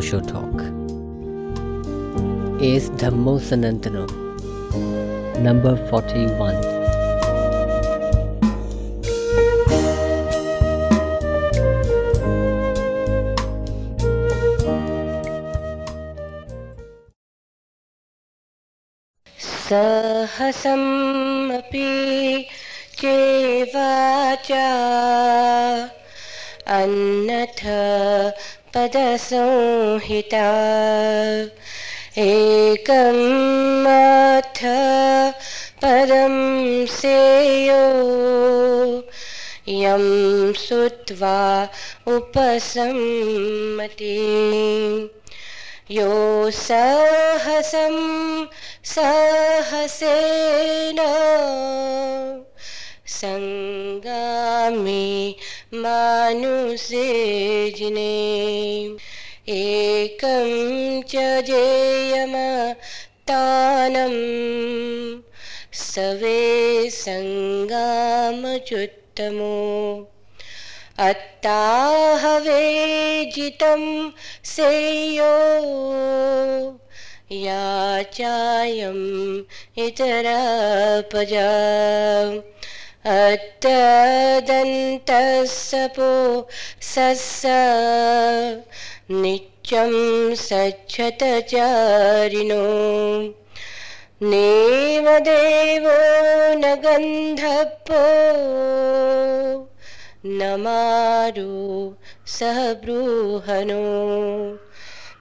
Osho Talk is Dhammo Sanantano, number 41. सहसमपि चेवाचा अन्नथ पदसंहिता। एकमथ पदं सेयो। यं श्रुत्वा उपसम्मति यो सहसं सहसेन। सङ्गामि मानुषे जिने। एकं च जेयमतानं सवे सङ्गामच्युत्तमो। अत्ताहवेजितं सेयो। याचायम् इतरापजा। अत्तदन्तसपो सस्स नित्यं सच्छतचारिणो। नेवदेवो न गन्धपो न मारो सह बृहनो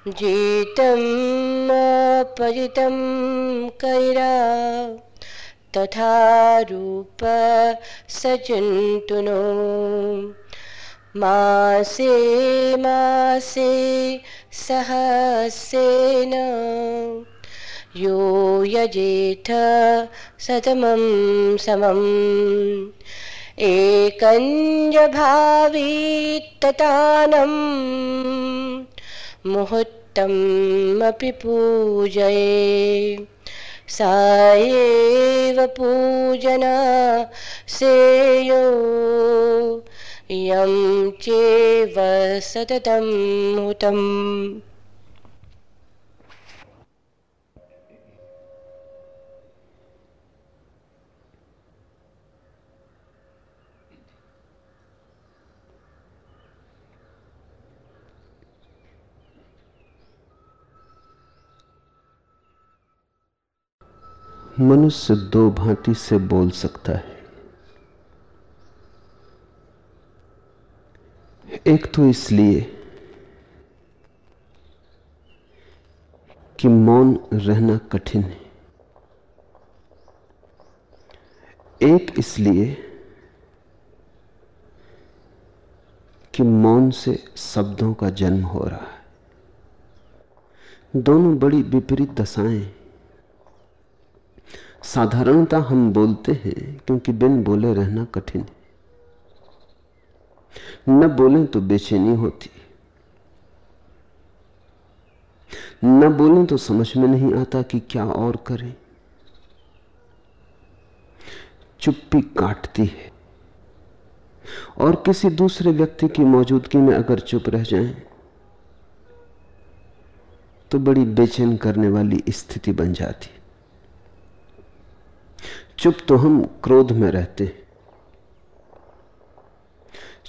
जितम् अपजितं कैरा तथा रूप सचिन्तुनो मासे मासे सहसेन यो यजेथ सतमं समम्। एकञ्जभावीततानम् मुहूर्तमपि पूजये। सा एव पूजना सेयो यं चेव सततं मनुष्य दो भांति से बोल सकता है। एक तो इसलिए कि मौन रहना कठिन है। एक इसलिए कि मौन से शब्दों का जन्म हो रहा है। दोनों बड़ी विपरीत दशाएँ हैं। साधारणता हम बोलते हैं, क्योंकि बिन बोले रहना कठिन है। न बोले तो बेचैनी होती। न बोलें तो समझ में नहीं आता कि क्या और करें। चुप्पी काटती है। और किसी दूसरे व्यक्ति की मौजूदगी में अगर चुप रह जाएँ तो बड़ी बेचैन करने वाली स्थिति बन जाती। चुप तो हम क्रोध में रहते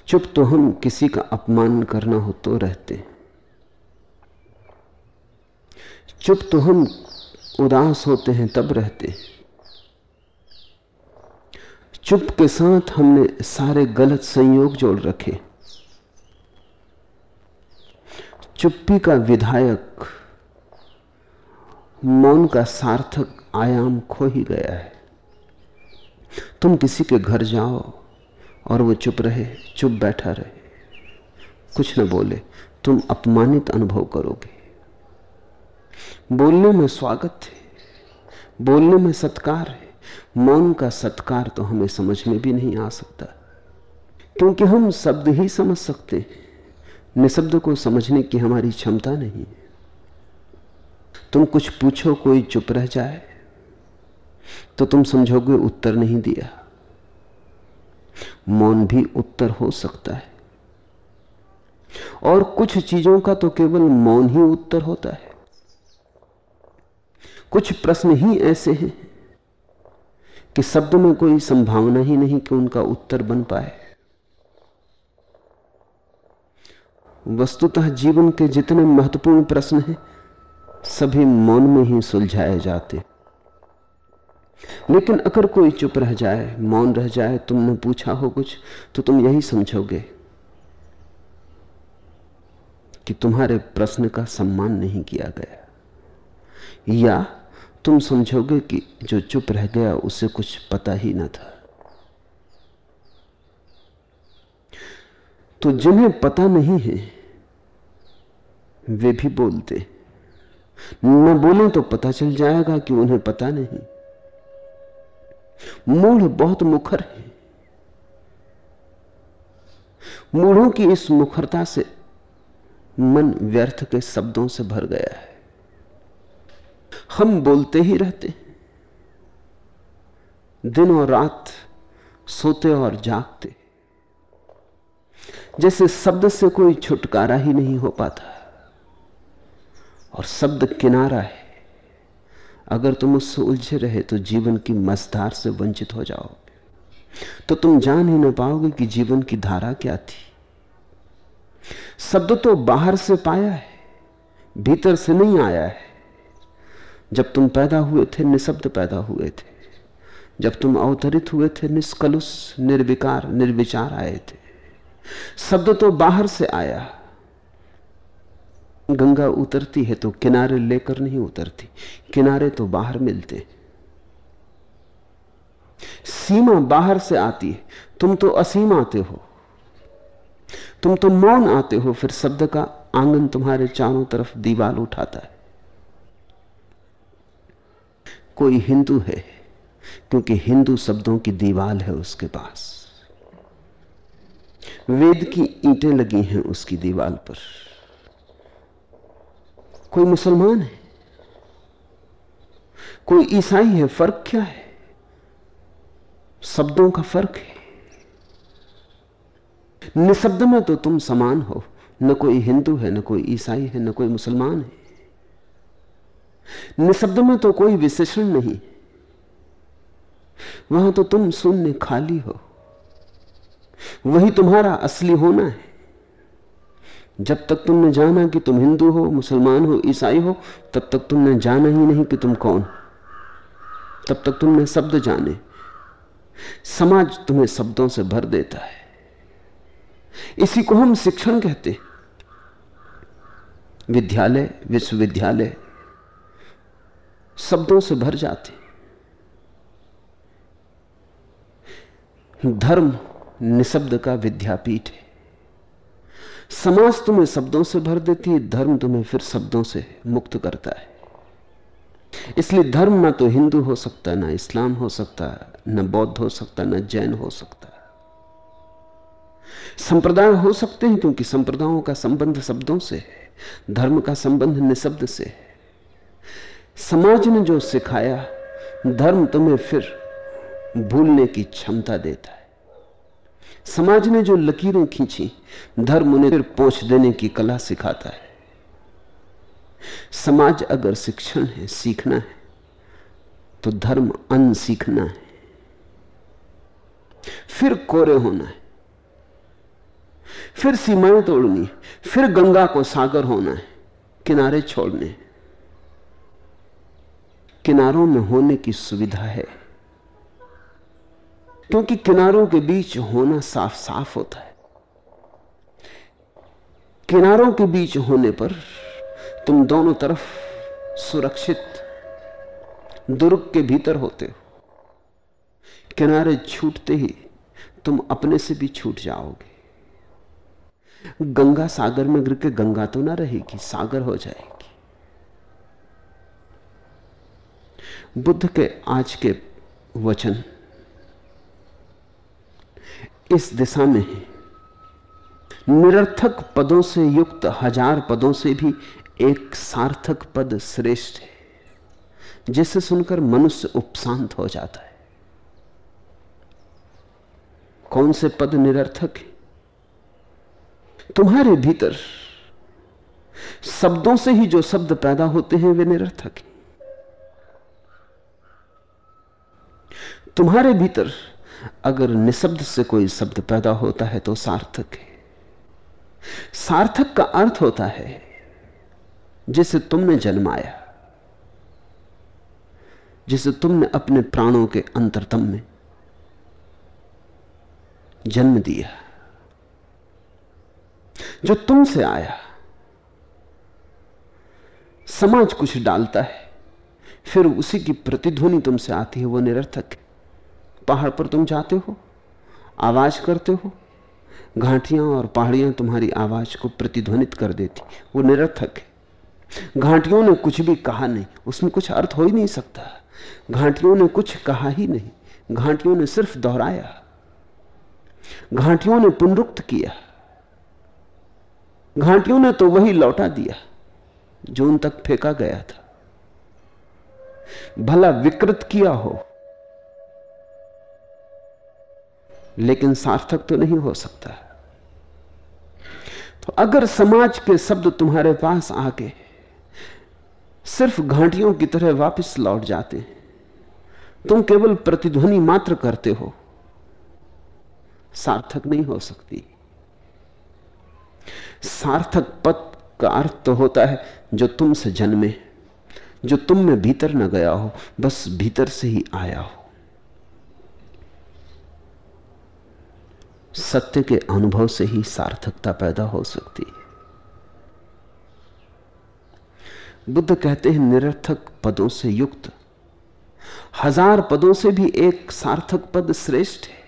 चुप तो हम किसी का अपमान करना हो तो रहते चुप तो हम उदास होते हैं, तब रहते चुप के साथ हमने सारे गलत संयोग जोड़ रखे। चुप्पी का विधायक, मौन का सार्थक आयाम खो ही गया है। तुम किसी के घर जाओ और वो चुप रहे, चुप बैठा रहे। कुछ न बोले, तुम अपमानित अनुभव करोगे। बोलने में स्वागत है, बोलने में सत्कार है। मौन का सत्कार तो हमें समझ में भी नहीं आ सकता, क्योंकि हम शब्द ही समझ सकते हैं। निशब्द को समझने की हमारी क्षमता नहीं तुम कुछ पूछो, कोई चुप रह जाए तो तुम समझोगे उत्तर नहीं दिया। मौन भी उत्तर हो सकता है। और कुछ चीज़ों का तो केवल मौन ही उत्तर होता है। कुछ प्रश्न ही ऐसे हैं कि शब्द में कोई संभावना ही नहीं कि उनका उत्तर बन पाए। वस्तुतः जीवन के जितने महत्वपूर्ण प्रश्न हैं, सभी मौन में ही सुलझाए जाते लेकिन अगर कोई चुप रह जाए, मौन रह जाए, तुमने पूछा हो कुछ तो तुम यही समझोगे कि तुम्हारे प्रश्न का सम्मान नहीं किया गया। या तुम समझोगे कि जो चुप रह गया, उसे कुछ पता ही ना था। तो जिन्हें पता नहीं है, वे भी बोलते। न बोले तो पता चल जाएगा कि उन्हें पता नहीं। मूढ़ बहुत मुखर है। मूढ़ों की इस मुखरता से मन व्यर्थ के शब्दों से भर गया है। हम बोलते ही रहते दिन और रात सोते और जागते। जैसे शब्द से कोई छुटकारा ही नहीं हो पाता। और शब्द किनारा है। अगर तुम उससे उलझे रहे तो जीवन की मझधार से वंचित हो जाओगे। तो तुम जान ही ना पाओगे कि जीवन की धारा क्या थी। शब्द तो बाहर से पाया है, भीतर से नहीं आया है। जब तुम पैदा हुए थे, निशब्द पैदा हुए थे। जब तुम अवतरित हुए थे, निष्कलुष, निर्विकार, निर्विचार आए थे। शब्द तो बाहर से आया। गंगा उतरती है तो किनारे लेकर नहीं उतरती, किनारे तो बाहर मिलते। सीमा बाहर से आती है, तुम तो असीम आते हो। तुम तो मौन आते हो, फिर शब्द का आँगन तुम्हारे चारों तरफ़ दीवार उठाता है। कोई हिंदू है, क्योंकि हिंदू शब्दों की दीवाल है उसके पास। वेद की ईंटें लगी हैं उसकी दीवाल पर। कोई मुसलमान है? कोई ईसाई है? फ़र्क क्या है? शब्दों का फ़र्क है। निशब्द में तो तुम समान हो। न कोई हिंदू है, न कोई ईसाई है, न कोई मुसलमान है। निशब्द में तो कोई विशेषण नहीं। वहाँ तो तुम शून्य खाली हो। वही तुम्हारा असली होना है। जब तक तुमने जाना कि तुम हिंदू हो, मुसलमान हो, ईसाई हो, तब तक तुमने जाना ही नहीं कि तुम कौन। तब तक तुमने शब्द जाने। समाज तुम्हें शब्दों से भर देता है। इसी को हम शिक्षण कहते विद्यालय, विश्वविद्यालय शब्दों से भर जाते धर्म निशब्द का विद्यापीठ है। समाज तुम्हें शब्दों से भर देती है, धर्म तुम्हें फिर शब्दों से मुक्त करता है। इसलिए धर्म ना तो हिंदू हो सकता, ना इस्लाम हो सकता, न बौद्ध हो सकता, न जैन हो सकता। संप्रदाय हो सकते हैं क्योंकि संप्रदायों का संबंध शब्दों से है, धर्म का संबंध निशब्द से है। समाज ने जो सिखाया, धर्म तुम्हें फिर भूलने की क्षमता देता है। समाज ने जो लकीरें खींची, धर्म उन्हें फिर पोछ देने की कला सिखाता है। समाज अगर शिक्षण है, सीखना है तो धर्म अन सीखना है। फिर कोरे होना है। फिर सीमाएँ तोड़नी फिर गंगा को सागर होना है। किनारे छोड़ने। किनारों में होने की सुविधा है। क्योंकि किनारों के बीच होना साफ़ साफ़ होता है। किनारों के बीच होने पर तुम दोनों तरफ़ सुरक्षित, दुर्ग के भीतर होते हो। किनारे छूटते ही तुम अपने से भी छूट जाओगे। गंगा सागर में गिर के गंगा तो ना रहेगी, सागर हो जाएगी। बुद्ध के आज के वचन इस दिशा में है। निरर्थक पदों से युक्त हज़ार पदों से भी एक सार्थक पद श्रेष्ठ है, जिसे सुनकर मनुष्य उपशांत हो जाता है। कौन से पद निरर्थक है? तुम्हारे भीतर शब्दों से ही जो शब्द पैदा होते हैं, वे निरर्थक हैं। तुम्हारे भीतर अगर निशब्द से कोई शब्द पैदा होता है तो सार्थक है। सार्थक का अर्थ होता है, जिसे तुमने जन्माया, जिसे तुमने अपने प्राणों के अंतरतम में जन्म दिया, जो तुमसे आया। समाज कुछ डालता है, फिर उसी की प्रतिध्वनि तुमसे आती है, वो निरर्थक है। पहाड़ पर तुम जाते हो, आवाज़ करते हो, घाटियाँ और पहाड़ियाँ तुम्हारी आवाज़ को प्रतिध्वनित कर देती, वो निरर्थक है। घाटियों ने कुछ भी कहा नहीं, उसमें कुछ अर्थ हो ही नहीं सकता। घाटियों ने कुछ कहा ही नहीं, घाटियों ने सिर्फ़ दोहराया। घाटियों ने पुनरुक्त किया। घाटियों ने तो वही लौटा दिया, जो उन तक फेंका गया था। भला विकृत किया हो लेकिन सार्थक तो नहीं हो सकता। तो अगर समाज के शब्द तुम्हारे पास आके सिर्फ़ घाटियों की तरह वापस लौट जाते हैं, तुम केवल प्रतिध्वनि मात्र करते हो, सार्थक नहीं हो सकती। सार्थक पद का अर्थ तो होता है जो तुमसे जन्मे, जो तुम में भीतर न गया हो, बस भीतर से ही आया हो। सत्य के अनुभव से ही सार्थकता पैदा हो सकती है। बुद्ध कहते हैं, निरर्थक पदों से युक्त। हज़ार पदों से भी एक सार्थक पद श्रेष्ठ है,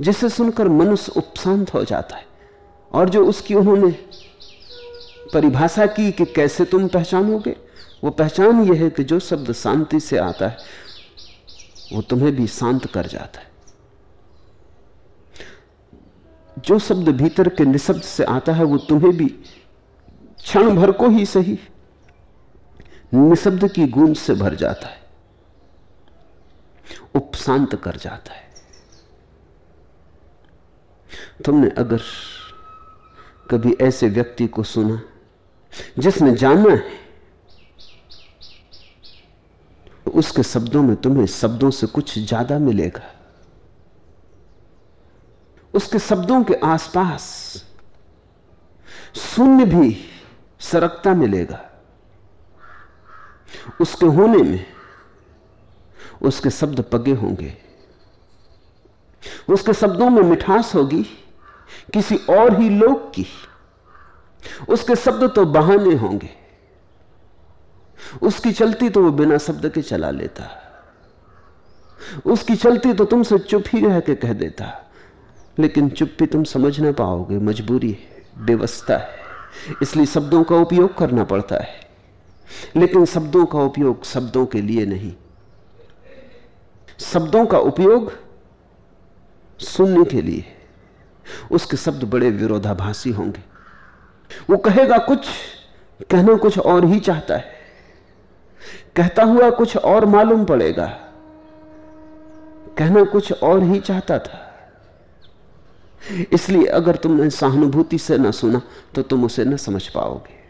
जिसे सुनकर मनुष्य उपशांत हो जाता है। और जो उसकी उन्होंने परिभाषा की कि कैसे तुम पहचानोगे, वो पहचान यह है कि जो शब्द शांति से आता है, वो तुम्हें भी शांत कर जाता है। जो शब्द भीतर के निशब्द से आता है, वो तुम्हें भी क्षण भर को ही सही निशब्द की गूंज से भर जाता है, उपशांत कर जाता है। तुमने अगर कभी ऐसे व्यक्ति को सुना, जिसने जाना है तो उसके शब्दों में तुम्हें शब्दों से कुछ ज़्यादा मिलेगा। उसके शब्दों के आसपास शून्य भी सरकता मिलेगा। उसके होने में उसके शब्द पगे होंगे। उसके शब्दों में मिठास होगी किसी और ही लोग की। उसके शब्द तो बहाने होंगे। उसकी चलती तो वो बिना शब्द के चला लेता। उसकी चलती तो तुमसे चुप ही रह के कह देता। लेकिन चुप्पी तुम समझ ना पाओगे, मजबूरी है, व्यवस्था है। इसलिए शब्दों का उपयोग करना पड़ता है। लेकिन शब्दों का उपयोग शब्दों के लिए नहीं। शब्दों का उपयोग सुनने के लिए उसके शब्द बड़े विरोधाभासी होंगे। वो कहेगा कुछ, कहना कुछ और ही चाहता है। कहता हुआ कुछ और मालूम पड़ेगा। कहना कुछ और ही चाहता था। इसलिए अगर तुमने सहानुभूति से ना सुना तो तुम उसे न समझ पाओगे।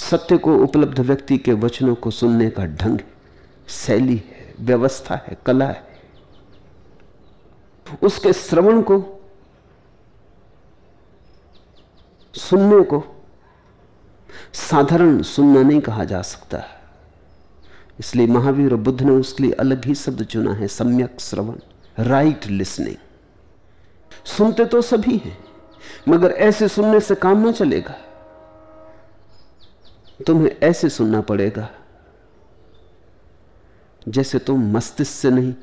सत्य को उपलब्ध व्यक्ति के वचनों को सुनने का ढंग शैली है, व्यवस्था है, कला है। उसके श्रवण को, सुनने को साधारण सुनना नहीं कहा जा सकता। है इसलिए महावीर और बुद्ध ने उसके लिए अलग ही शब्द चुना है, सम्यक श्रवण राइट लिसनिंग सुनते तो सभी हैं, मगर ऐसे सुनने से काम ना चलेगा। तुम्हें ऐसे सुनना पड़ेगा, जैसे तुम मस्तिष्क से नहीं,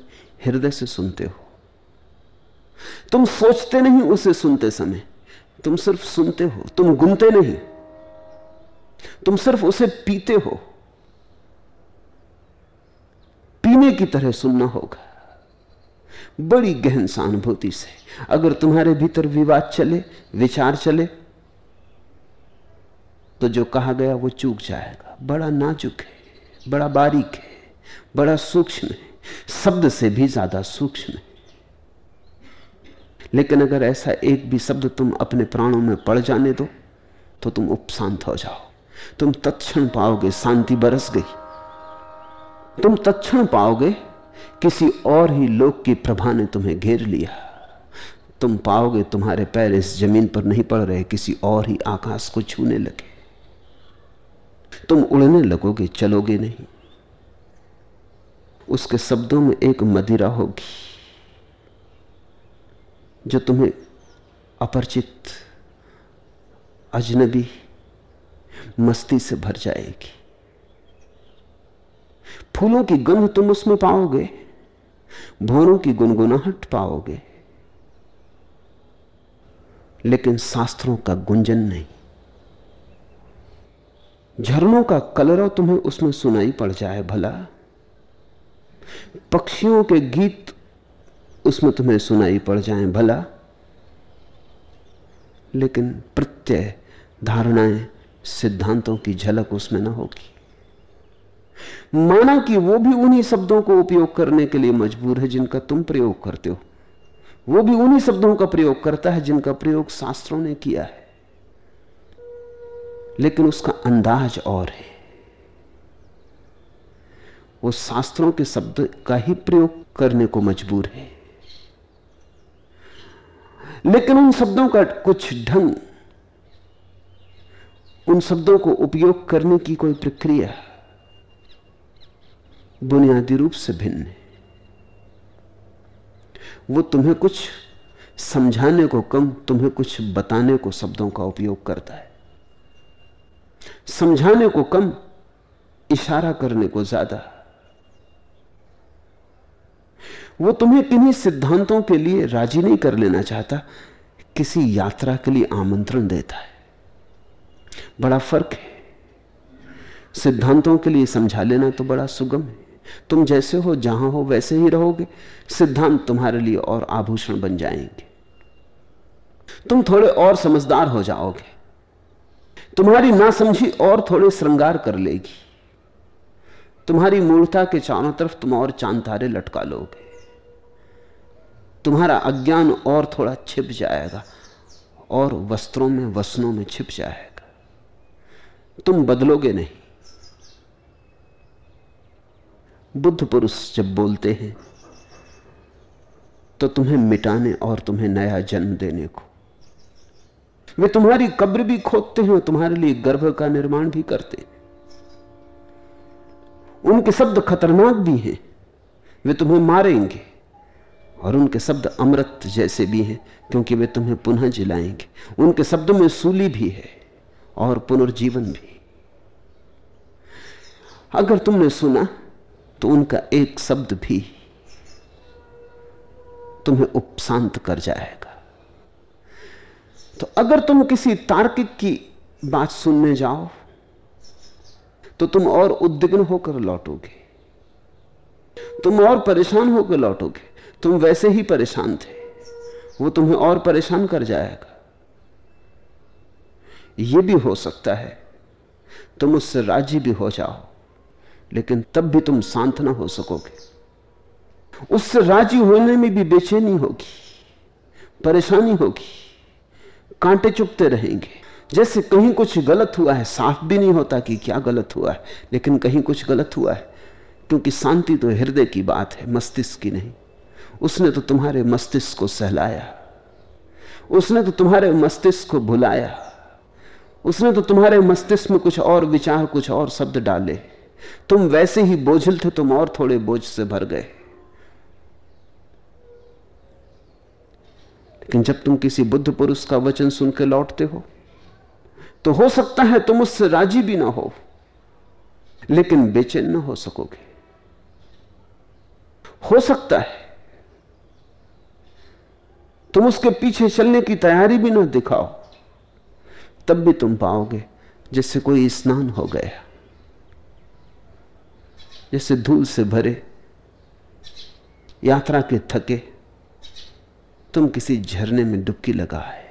हृदय से सुनते हो। तुम सोचते नहीं उसे सुनते समय, तुम सिर्फ़ सुनते हो, तुम गुनते नहीं, तुम सिर्फ़ उसे पीते हो। पीने की तरह सुनना होगा। बड़ी गहन सहानुभूति से, अगर तुम्हारे भीतर विवाद चले, विचार चले तो जो कहा गया वो चूक जाएगा। बड़ा नाजुक है, बड़ा बारीक है, बड़ा सूक्ष्म है, शब्द से भी ज़्यादा सूक्ष्म है। लेकिन अगर ऐसा एक भी शब्द तुम अपने प्राणों में पड़ जाने दो तो तुम उपशांत हो जाओ। तुम तत्क्षण पाओगे, शांति बरस गई। तुम तत्क्षण पाओगे, किसी और ही लोक की प्रभा ने तुम्हें घेर लिया। तुम पाओगे तुम्हारे पैर इस ज़मीन पर नहीं पड़ रहे, किसी और ही आकाश को छूने लगे। तुम उड़ने लगोगे, चलोगे नहीं। उसके शब्दों में एक मदिरा होगी, जो तुम्हें अपरिचित, अजनबी, मस्ती से भर जाएगी। फूलों की गंध तुम उसमें पाओगे, भोरों की गुनगुनाहट पाओगे। लेकिन शास्त्रों का गुंजन नहीं। झरनों का कलरव तुम्हें उसमें सुनाई पड़ जाए भला। पक्षियों के गीत उसमें तुम्हें सुनाई पड़ जाए भला। लेकिन प्रत्यय, धारणाएँ, सिद्धांतों की झलक उसमें ना होगी। माना कि वो भी उन्हीं शब्दों को उपयोग करने के लिए मजबूर है जिनका तुम प्रयोग करते हो। वो भी उन्हीं शब्दों का प्रयोग करता है जिनका प्रयोग शास्त्रों ने किया है। लेकिन उसका अंदाज और है। वो शास्त्रों के शब्द का ही प्रयोग करने को मजबूर है। लेकिन उन शब्दों का कुछ ढंग, उन शब्दों को उपयोग करने की कोई प्रक्रिया बुनियादी रूप से भिन्न है। वो तुम्हें कुछ समझाने को कम, तुम्हें कुछ बताने को शब्दों का उपयोग करता है। समझाने को कम, इशारा करने को ज़्यादा। वो तुम्हें किन्हीं सिद्धांतों के लिए राज़ी नहीं कर लेना चाहता, किसी यात्रा के लिए आमंत्रण देता है। बड़ा फ़र्क है। सिद्धांतों के लिए समझा लेना तो बड़ा सुगम है। तुम जैसे हो, जहाँ हो, वैसे ही रहोगे। सिद्धांत तुम्हारे लिए और आभूषण बन जाएँगे। तुम थोड़े और समझदार हो जाओगे। तुम्हारी नासमझी और थोड़े श्रृंगार कर लेगी। तुम्हारी मूर्ता के चारों तरफ़ तुम और चाँद तारे लटका लोगे। तुम्हारा अज्ञान और थोड़ा छिप जाएगा और वस्त्रों में, वसनों में छिप जाएगा। तुम बदलोगे नहीं। बुद्ध पुरुष जब बोलते हैं तो तुम्हें मिटाने और तुम्हें नया जन्म देने को। वे तुम्हारी कब्र भी खोदते हैं तुम्हारे लिए गर्भ का निर्माण भी करते हैं। उनके शब्द खतरनाक भी हैं। वे तुम्हें मारेंगे और उनके शब्द अमृत जैसे भी हैं, क्योंकि वे तुम्हें पुनः जिलाएँगे। उनके शब्दों में सूली भी है और पुनर्जीवन भी। अगर तुमने सुना तो उनका एक शब्द भी तुम्हें उपशांत कर जाएगा। तो अगर तुम किसी तार्किक की बात सुनने जाओ तो तुम और उद्विग्न होकर लौटोगे। तुम और परेशान होकर लौटोगे। तुम वैसे ही परेशान थे। वो तुम्हें और परेशान कर जाएगा। यह भी हो सकता है, तुम उससे राज़ी भी हो जाओ। लेकिन तब भी तुम शांत ना हो सकोगे। उससे राज़ी होने में भी बेचैनी होगी, परेशानी होगी, कांटे चुपते रहेंगे। जैसे कहीं कुछ गलत हुआ है, साफ़ भी नहीं होता कि क्या गलत हुआ है, लेकिन कहीं कुछ गलत हुआ है, क्योंकि शांति तो हृदय की बात है, मस्तिष्क की नहीं। उसने तो तुम्हारे मस्तिष्क को सहलाया। उसने तो तुम्हारे मस्तिष्क को भुलाया। उसने तो तुम्हारे मस्तिष्क में कुछ और विचार, कुछ और शब्द डाले। तुम वैसे ही बोझल थे, तुम और थोड़े बोझ से भर गए। लेकिन जब तुम किसी बुद्ध पुरुष का वचन सुन के लौटते हो तो हो सकता है तुम उससे राज़ी भी ना हो, लेकिन बेचैन ना हो सकोगे। हो सकता है तुम उसके पीछे चलने की तैयारी भी ना दिखाओ, तब भी तुम पाओगे जैसे कोई स्नान हो गया। जैसे धूल से भरे, यात्रा के थके, तुम किसी झरने में डुबकी लगा है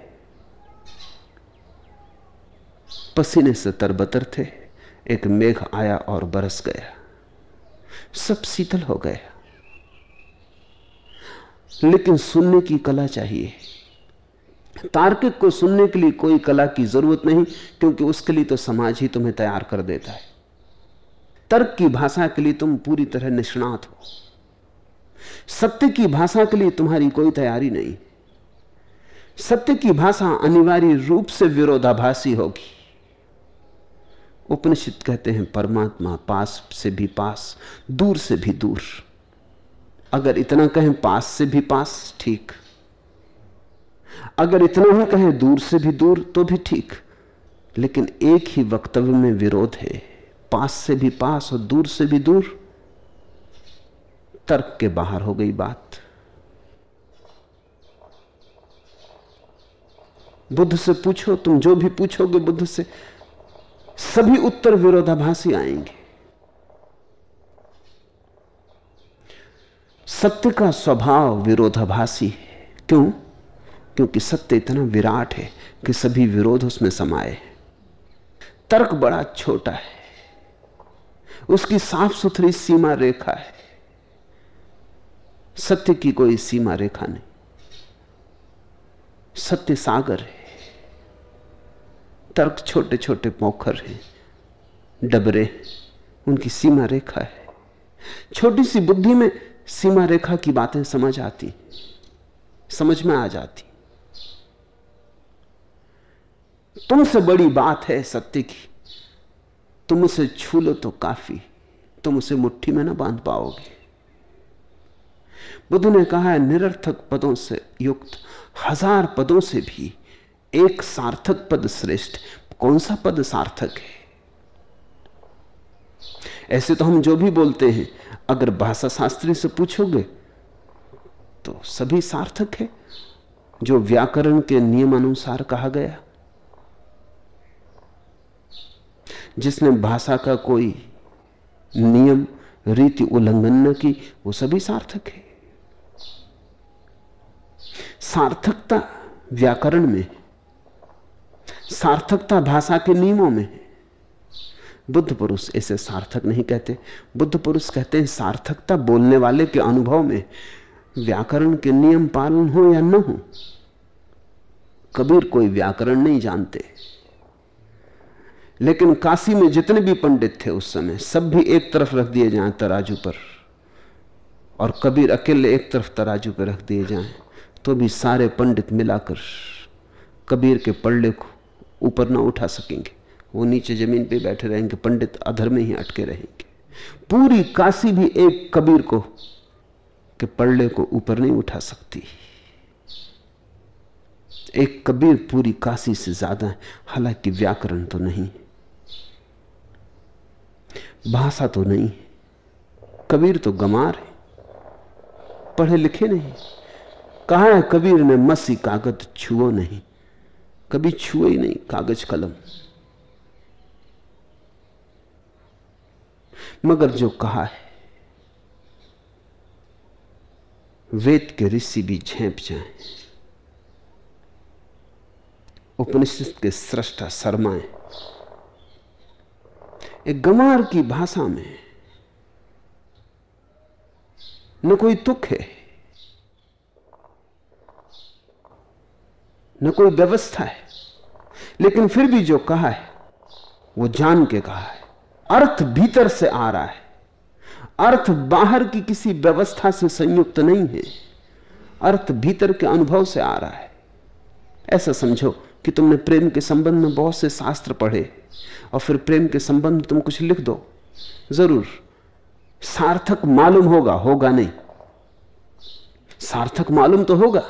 पसीने से तरबतर थे, एक मेघ आया और बरस गया। सब शीतल हो गया। लेकिन सुनने की कला चाहिए। तार्किक को सुनने के लिए कोई कला की ज़रूरत नहीं, क्योंकि उसके लिए तो समाज ही तुम्हें तैयार कर देता है। तर्क की भाषा के लिए तुम पूरी तरह निष्णात हो। सत्य की भाषा के लिए तुम्हारी कोई तैयारी नहीं। सत्य की भाषा अनिवार्य रूप से विरोधाभासी होगी। उपनिषद कहते हैं, परमात्मा पास से भी पास, दूर से भी दूर। अगर इतना कहें, पास से भी पास, ठीक। अगर इतना ही कहें, दूर से भी दूर तो भी ठीक। लेकिन एक ही वक्तव्य में विरोध है। पास से भी पास और दूर से भी दूर, तर्क के बाहर हो गई बात। बुद्ध से पूछो, तुम जो भी पूछोगे बुद्ध से, सभी उत्तर विरोधाभासी आएँगे। सत्य का स्वभाव विरोधाभासी है। क्यों? क्योंकि सत्य इतना विराट है कि सभी विरोध उसमें समाये तर्क बड़ा छोटा है। उसकी साफ़ सुथरी सीमा रेखा है। सत्य की कोई सीमा रेखा नहीं। सत्य सागर है। तर्क छोटे छोटे पोखर हैं, डबरे उनकी सीमा रेखा है। छोटी सी बुद्धि में सीमा रेखा की बातें समझ आती, समझ में आ जाती। तुमसे बड़ी बात है सत्य की। तुम उसे छू लो तो काफ़ी, तुम उसे मुट्ठी में ना बाँध पाओगे। बुद्ध ने कहा है निरर्थक पदों से युक्त, हज़ार पदों से भी एक सार्थक पद श्रेष्ठ, कौन सा पद सार्थक है? ऐसे तो हम जो भी बोलते हैं, अगर भाषा शास्त्री से पूछोगे तो सभी सार्थक है, जो व्याकरण के नियमानुसार कहा गया। जिसने भाषा का कोई नियम, रीति उल्लंघन न की, वो सभी सार्थक है। सार्थकता व्याकरण में, सार्थकता भाषा के नियमों में बुद्ध पुरुष इसे सार्थक नहीं कहते। बुद्ध पुरुष कहते हैं, सार्थकता बोलने वाले के अनुभव में व्याकरण के नियम पालन हो या न हो, कबीर कोई व्याकरण नहीं जानते। लेकिन काशी में जितने भी पंडित थे उस समय, सब भी एक तरफ़ रख दिए जाएँ तराजू पर। और कबीर अकेले एक तरफ़ तराजू पर रख दिए जाएँ तो भी सारे पंडित मिलाकर कबीर के पल्ले को ऊपर ना उठा सकेंगे। वो नीचे ज़मीन पे बैठे रहेंगे, पंडित अधर में ही अटके रहेंगे। पूरी काशी भी एक कबीर को, के पल्ले को ऊपर नहीं उठा सकती। एक कबीर पूरी काशी से ज़्यादा है, हालाँकि व्याकरण तो नहीं। भाषा तो नहीं, कबीर तो गमार है। पढ़े लिखे नहीं, कहा है कबीर ने मसी कागज़ छुओ नहीं, कभी छुए ही नहीं कागज़ कलम। मगर जो कहा है, वेद के ऋषि भी झेप जाए। उपनिषद के सृष्टा शर्माए। एक गमार की भाषा में, न कोई तुक है, न कोई व्यवस्था है, लेकिन फिर भी जो कहा है, वो जान के कहा है। अर्थ भीतर से आ रहा है। अर्थ बाहर की किसी व्यवस्था से संयुक्त नहीं है। अर्थ भीतर के अनुभव से आ रहा है। ऐसा समझो कि तुमने प्रेम के संबंध में बहुत से शास्त्र पढ़े, और फिर प्रेम के संबंध में तुम कुछ लिख दो। ज़रूर, सार्थक मालूम होगा होगा नहीं। सार्थक मालूम तो होगा,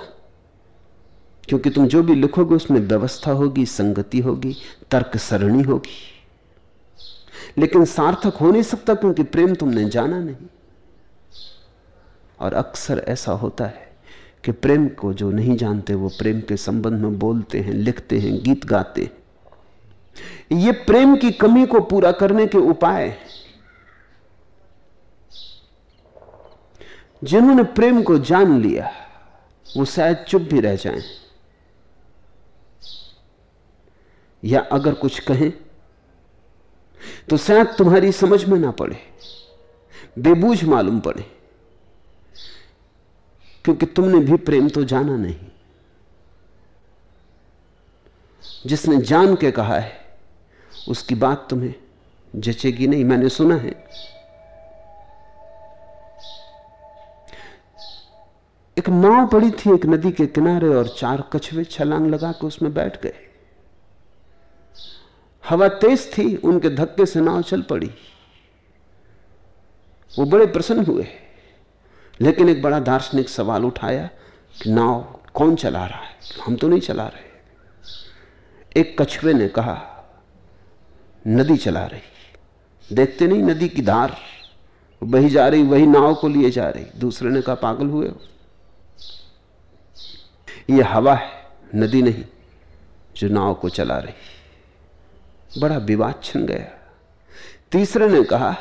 क्योंकि तुम जो भी लिखोगे उसमें व्यवस्था होगी, संगति होगी तर्क सरणी होगी। लेकिन सार्थक हो नहीं सकता क्योंकि प्रेम तुमने जाना नहीं। और अक्सर ऐसा होता है कि प्रेम को जो नहीं जानते, वो प्रेम के संबंध में बोलते हैं, लिखते हैं, गीत गाते हैं। ये प्रेम की कमी को पूरा करने के उपाय जिन्होंने प्रेम को जान लिया, वो शायद चुप भी रह जाएँ। या अगर कुछ कहें तो शायद तुम्हारी समझ में ना पड़े, बेबूझ मालूम पड़े। क्योंकि तुमने भी प्रेम तो जाना नहीं। जिसने जान के कहा है, उसकी बात तुम्हें जचेगी नहीं। मैंने सुना है, एक नाव पड़ी थी एक नदी के किनारे और चार कछुए छलांग लगा के उसमें बैठ गए। हवा तेज थी, उनके धक्के से नाव चल पड़ी। वो बड़े प्रसन्न हुए। लेकिन एक बड़ा दार्शनिक सवाल उठाया कि नाव कौन चला रहा है? हम तो नहीं चला रहे। एक कछुए ने कहा, नदी चला रही। देखते नहीं नदी की धार बही जा रही, वही नाव को लिए जा रही। दूसरे ने कहा, पागल हुए हो? ये हवा है, नदी नहीं, जो नाव को चला रही। बड़ा विवाद छिन गया। तीसरे ने कहा,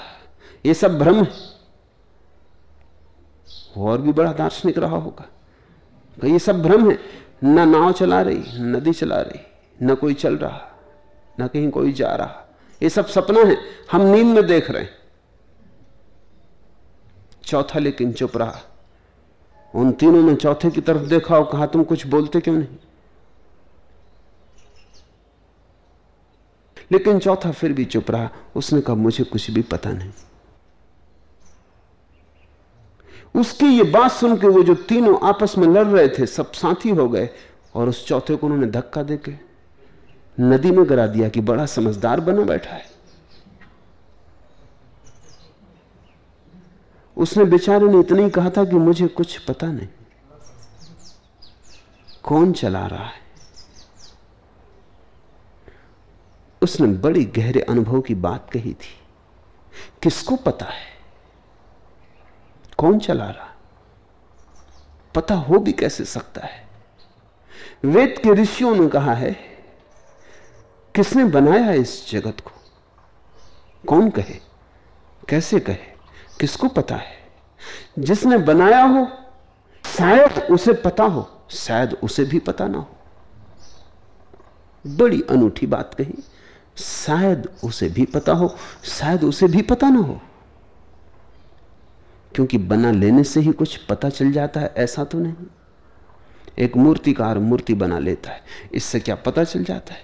ये सब भ्रम है। और भी बड़ा दार्शनिक रहा होगा। ये सब भ्रम है? न नाव चला रही, नदी चला रही, न कोई चल रहा, न कहीं कोई जा रहा। ये सब सपना है, हम नींद में देख रहे हैं। चौथा लेकिन चुप रहा। उन तीनों ने चौथे की तरफ़ देखा और कहा, तुम कुछ बोलते क्यों नहीं? लेकिन चौथा फिर भी चुप रहा। उसने कहा, मुझे कुछ भी पता नहीं। उसकी ये बात सुन के वो जो तीनों आपस में लड़ रहे थे, सब साथी हो गए और उस चौथे को उन्होंने धक्का देके नदी में गिरा दिया कि बड़ा समझदार बना बैठा है। उसने बेचारे ने इतना ही कहा था कि मुझे कुछ पता नहीं। कौन चला रहा है? उसने बड़ी गहरे अनुभव की बात कही थी। किसको पता है? कौन चला रहा? पता हो भी कैसे सकता है? वेद के ऋषियों ने कहा है, किसने बनाया इस जगत को? कौन कहे? कैसे कहे? किसको पता है? जिसने बनाया हो, शायद उसे पता हो, शायद उसे भी पता ना हो। बड़ी अनूठी बात कही, शायद उसे भी पता हो, शायद उसे भी पता ना हो। क्योंकि बना लेने से ही कुछ पता चल जाता है, ऐसा तो नहीं। एक मूर्तिकार मूर्ति बना लेता है, इससे क्या पता चल जाता है?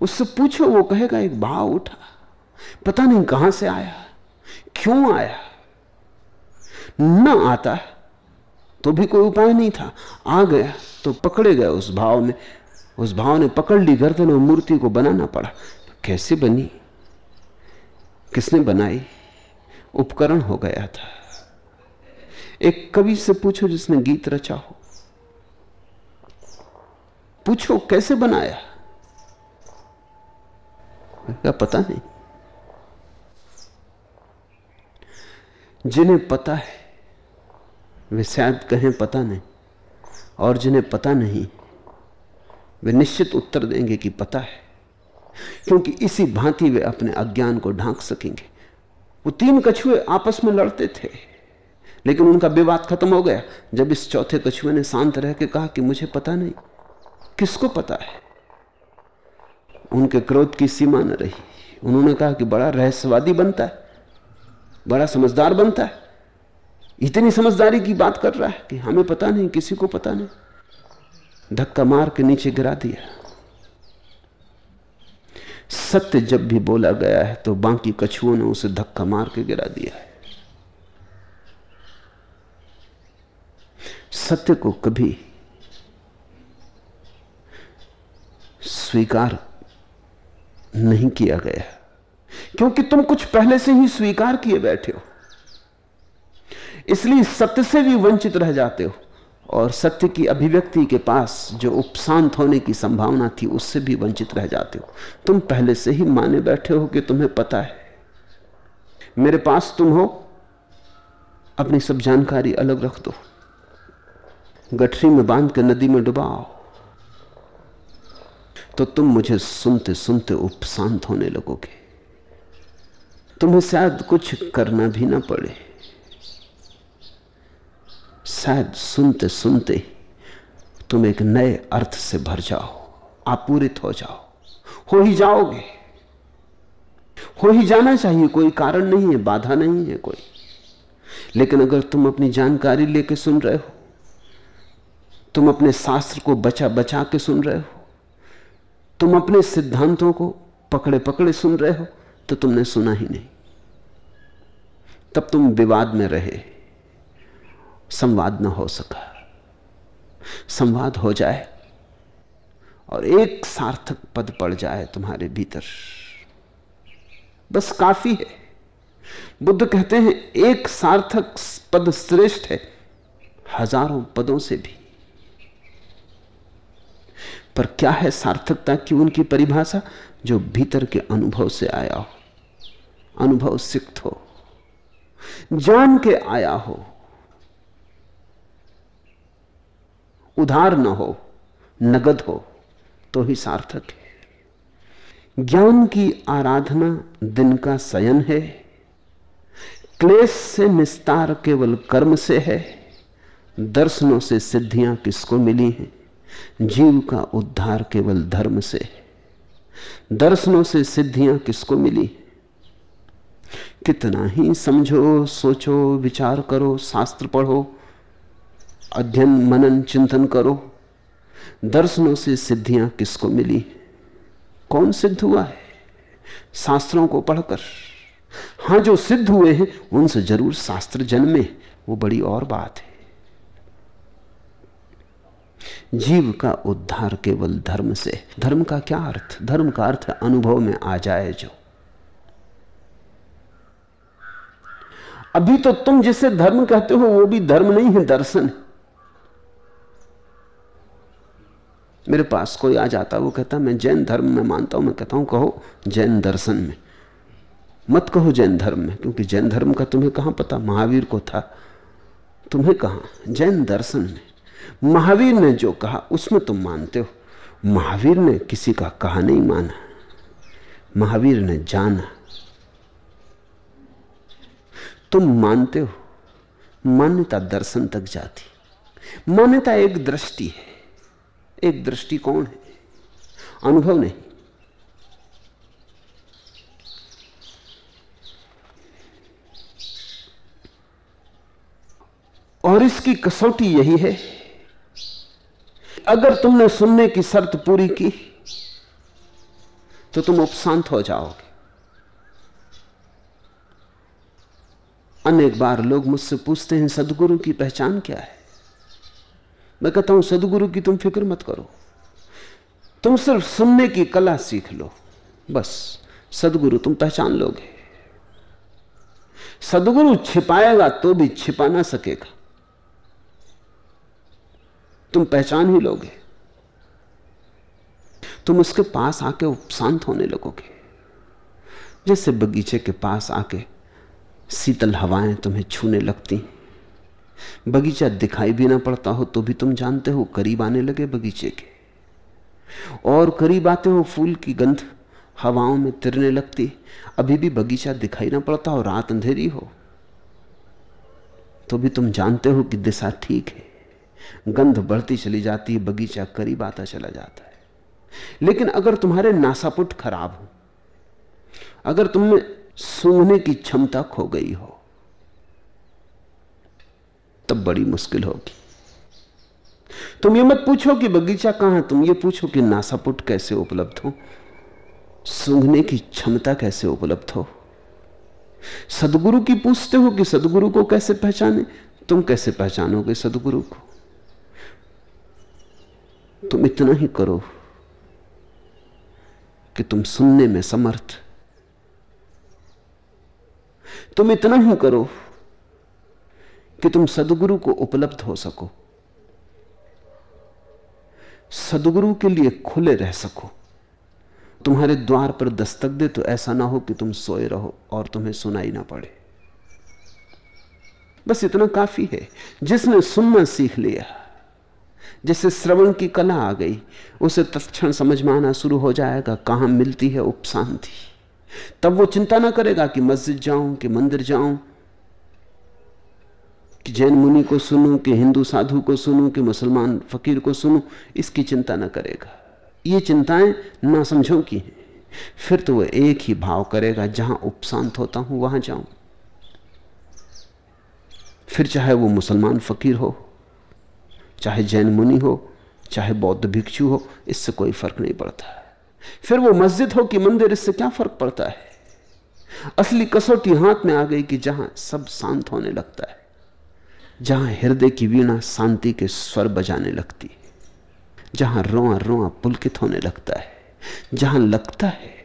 उससे पूछो, वो कहेगा, एक भाव उठा। पता नहीं कहाँ से आया, क्यों आया? न आता तो भी कोई उपाय नहीं था। आ गया तो पकड़े गए उस भाव में उस भाव ने पकड़ ली, गर्दन और मूर्ति को बनाना पड़ा। कैसे बनी? किसने बनाई? उपकरण हो गया था। एक कवि से पूछो जिसने गीत रचा हो। पूछो कैसे बनाया? क्या पता नहीं। जिन्हें पता है, वे शायद कहें पता नहीं, और जिन्हें पता नहीं, वे निश्चित उत्तर देंगे कि पता है, क्योंकि इसी भांति वे अपने अज्ञान को ढांक सकेंगे। वो तीन कछुए आपस में लड़ते थे। लेकिन उनका विवाद खत्म हो गया। जब इस चौथे कछुए ने शांत रह के कहा कि मुझे पता नहीं, किसको पता है? उनके क्रोध की सीमा न रही। उन्होंने कहा कि बड़ा रहस्यवादी बनता है, बड़ा समझदार बनता है। इतनी समझदारी की बात कर रहा है कि हमें पता नहीं, किसी को पता नहीं। धक्का मार के नीचे गिरा दिया। सत्य जब भी बोला गया है तो बाकी कछुओं ने उसे धक्का मार के गिरा दिया है। सत्य को कभी स्वीकार नहीं किया गया क्योंकि तुम कुछ पहले से ही स्वीकार किए बैठे हो। इसलिए सत्य से भी वंचित रह जाते हो। और सत्य की अभिव्यक्ति के पास जो उपशांत होने की संभावना थी, उससे भी वंचित रह जाते हो। तुम पहले से ही माने बैठे हो कि तुम्हें पता है। मेरे पास तुम हो। अपनी सब जानकारी अलग रख दो। गठरी में बाँध के नदी में डुबाओ। तो तुम मुझे सुनते सुनते उपशांत होने लगोगे। तुम्हें शायद कुछ करना भी ना पड़े। शायद सुनते सुनते तुम एक नए अर्थ से भर जाओ, आपूरित हो जाओ। हो ही जाओगे। हो ही जाना चाहिए, कोई कारण नहीं है, बाधा नहीं है कोई। लेकिन अगर तुम अपनी जानकारी लेके सुन रहे हो, तुम अपने शास्त्र को बचा बचा के सुन रहे हो, तुम अपने सिद्धांतों को पकड़े पकड़े सुन रहे हो तो तुमने सुना ही नहीं। तब तुम विवाद में रहे। संवाद ना हो सका। संवाद हो जाए और एक सार्थक पद पड़ जाए तुम्हारे भीतर। बस काफ़ी है। बुद्ध कहते हैं, एक सार्थक पद श्रेष्ठ है, हज़ारों पदों से भी। पर क्या है सार्थकता की उनकी परिभाषा? जो भीतर के अनुभव से आया हो, अनुभव सिक्त हो जान के आया हो उधार न हो, नगद हो तो ही सार्थक है। ज्ञान की आराधना दिन का सयन है। क्लेश से निस्तार केवल कर्म से है। दर्शनों से सिद्धियाँ किसको मिली हैं? जीव का उद्धार केवल धर्म से है। दर्शनों से सिद्धियाँ किसको मिली कितना ही समझो, सोचो, विचार करो, शास्त्र पढ़ो अध्ययन मनन चिंतन करो। दर्शनों से सिद्धियाँ किसको मिली? कौन सिद्ध हुआ है? शास्त्रों को पढ़कर। हाँ, जो सिद्ध हुए हैं, उनसे ज़रूर शास्त्र जन्मे। वो बड़ी और बात है। जीव का उद्धार केवल धर्म से। धर्म का क्या अर्थ? धर्म का अर्थ अनुभव में आ जाए जो। अभी तो तुम जिसे धर्म कहते हो, वो भी धर्म नहीं है, दर्शन। मेरे पास कोई आ जाता, वो कहता, मैं जैन धर्म में मानता हूँ। मैं कहता हूँ, कहो, जैन दर्शन में। मत कहो जैन धर्म में, क्योंकि जैन धर्म का तुम्हें कहाँ पता? महावीर को था। तुम्हें कहाँ? जैन दर्शन में। महावीर ने जो कहा, उसमें तुम मानते हो। महावीर ने किसी का कहा नहीं माना। महावीर ने जाना। तुम मानते हो। मान्यता दर्शन तक जाती। मान्यता एक दृष्टि है। एक दृष्टिकोण है, अनुभव नहीं। और इसकी कसौटी यही है, अगर तुमने सुनने की शर्त पूरी की तो तुम उपशांत हो जाओगे। अनेक बार लोग मुझसे पूछते हैं, सदगुरु की पहचान क्या है? मैं कहता हूँ, सदगुरु की तुम फ़िक्र मत करो। तुम सिर्फ़ सुनने की कला सीख लो, बस। सदगुरु तुम पहचान लोगे। सदगुरु छिपाएगा तो भी छिपा ना सकेगा। तुम पहचान ही लोगे। तुम उसके पास आके शांत होने लगोगे। जैसे बगीचे के पास आके शीतल हवाएँ तुम्हें छूने लगती बगीचा दिखाई भी ना पड़ता हो तो भी तुम जानते हो, करीब आने लगे बगीचे के। और करीब आते हो, फूल की गंध हवाओं में तिरने लगती, अभी भी बगीचा दिखाई ना पड़ता हो, रात अंधेरी हो तो भी तुम जानते हो कि दिशा ठीक है। गंध बढ़ती चली जाती है, बगीचा करीब आता चला जाता है। लेकिन अगर तुम्हारे नासापुट खराब हो, अगर तुमने सूंघने की क्षमता खो गई हो तब बड़ी मुश्किल होगी। तुम ये मत पूछो कि बगीचा कहाँ है, तुम ये पूछो कि नासापुट कैसे उपलब्ध हो, सूंघने की क्षमता कैसे उपलब्ध हो। सदगुरु की पूछते हो कि सदगुरु को कैसे पहचाने, तुम कैसे पहचानोगे सदगुरु को? तुम इतना ही करो कि तुम सुनने में समर्थ। तुम इतना ही करो कि तुम सदगुरु को उपलब्ध हो सको। सदगुरु के लिए खुले रह सको। तुम्हारे द्वार पर दस्तक दे तो ऐसा ना हो कि तुम सोए रहो और तुम्हें सुनाई ना पड़े। बस इतना काफ़ी है। जिसने सुनना सीख लिया जैसे श्रवण की कला आ गई, उसे तत्क्षण समझ में आना शुरू हो जाएगा, कहाँ मिलती है उपशांति। तब वो चिंता ना करेगा कि मस्जिद जाऊँ, कि मंदिर जाऊँ कि जैन मुनि को सुनूं, कि हिंदू साधु को सुनूं, कि मुसलमान फकीर को सुनूं, इसकी चिंता ना करेगा। ये चिंताएँ ना समझो की हैं। फिर तो वह एक ही भाव करेगा, जहाँ उपशांत होता हूँ, वहाँ जाऊँ। फिर चाहे वो मुसलमान फकीर हो, चाहे जैन मुनि हो, चाहे बौद्ध भिक्षु हो, इससे कोई फ़र्क नहीं पड़ता। फिर वो मस्जिद हो कि मंदिर, इससे क्या फ़र्क पड़ता है? असली कसौटी हाथ में आ गई कि जहाँ सब शांत होने लगता है। जहाँ हृदय की वीणा शांति के स्वर बजाने लगती है, जहाँ रोआ रोआ पुलकित होने लगता है, जहाँ लगता है